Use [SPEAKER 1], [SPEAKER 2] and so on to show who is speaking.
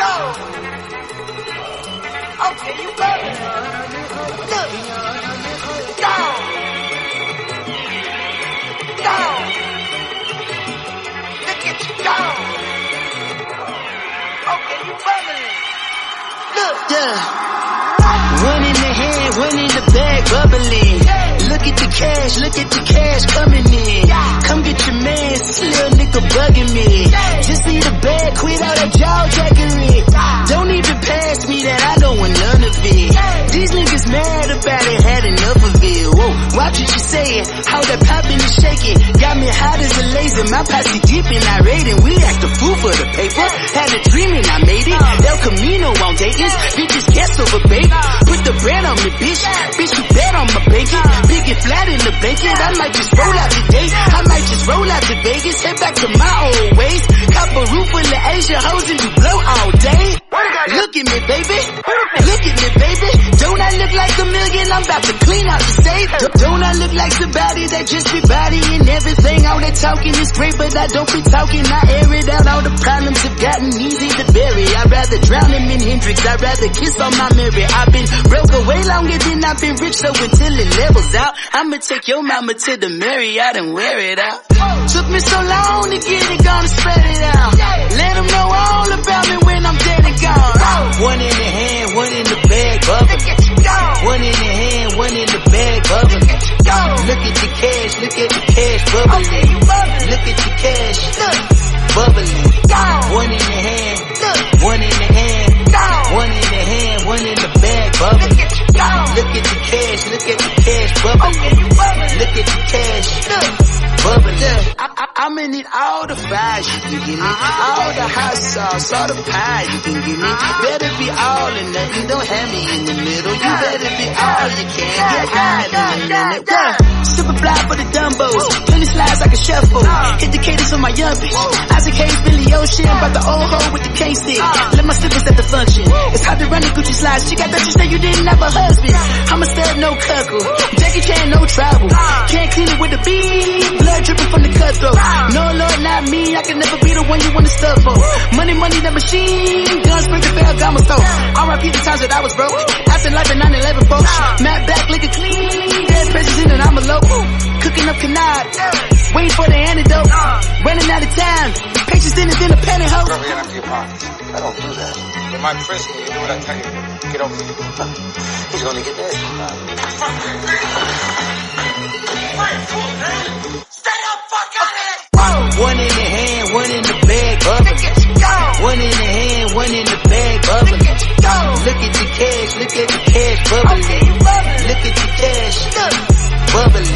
[SPEAKER 1] go. Okay, you ready? Look.
[SPEAKER 2] Go. Go. Look at you go. Okay, you ready?
[SPEAKER 1] Look. Yeah. One in the head, one in the bag, bubbling. Look at the cash, look at the cash coming in. Come get your man, this little nigga bugging me. Just need a bag, quit all that jaw jackery. Saying, how that poppin' is shaking. Got me hot as a laser, my posse deep and I raiding. We act a fool for the paper. Had a dream and I made it. El Camino on Dayton's, bitches guess over bait. Put the brand on me, bitch. Bitch, you bet on my bacon. Big and flat in the bacon. I might just roll out today. I might just roll out to Vegas. Head back to my old ways. Cop a roof full of Asia hoes and you blow all day. Look at me, baby. Look at me, baby. Don't I look like a million? I'm about to the. Don't I look like somebody that just be bodying everything? All that talking is great, but I don't be talking. I air it out. All the problems have gotten easy to bury. I'd rather drown him in Hendrix. I'd rather kiss on my Mary. I've been broke away longer than I've been rich, so until it levels out, I'ma take your mama to the Marriott and wear it out. Took me so long to get it, gonna spread it out. Let them know all about me when I'm dead and gone. One in the hand, one in the bag, bubbling. One in the hand, one in the bag, bubbling. Look at the cash, look at the cash, bubbling. Look at the cash, bubbling. One in the hand, one in the hand, one in the hand, one in the bag, bubbling. Look at the cash, look at the cash, bubbling. At the cash, bubbling. I, I, I'm gonna need all the fries you can give me, uh-huh. all the hot sauce, all the pie. You can give me. Uh-huh. Better be all or nothing, don't have me in the middle. You better be all you can, get high in a minute. Super fly for the dumbos, slides like a shuffle. Hit the cadence for my young bitch. Isaac Hayes, Billy Ocean, brought the old hoe with the K stick. Let my slippers at the function. It's hard to run the Gucci slides. She got that you say you didn't have a husband. I'm a stud, no cuckle. Jackie Chan, no travel. Can't clean it with the beat. Blood dripping from the cutthroat. No, Lord, not me. I can never be the one you want to stuff for. Money, money, the machine. Guns, bring the bell, got my stove. R.I.P. the times that I was broke. After life in 9-11, folks. Matt back, liquor clean. Dead presents in an envelope. Cooking up canard. Waiting for the antidote. Uh. Running out of time. Patience in is in a pantyhose.
[SPEAKER 3] Girl, we empty your pockets. I don't do that. In my prison, you do what I tell you. Get over here. He's gonna get that.
[SPEAKER 1] One in the hand, one in the bag, uh. bubbling. One in the hand, one in the bag, uh. bubbling. Look at the cash, look at the cash, bubbling. Look at the cash, bubbling.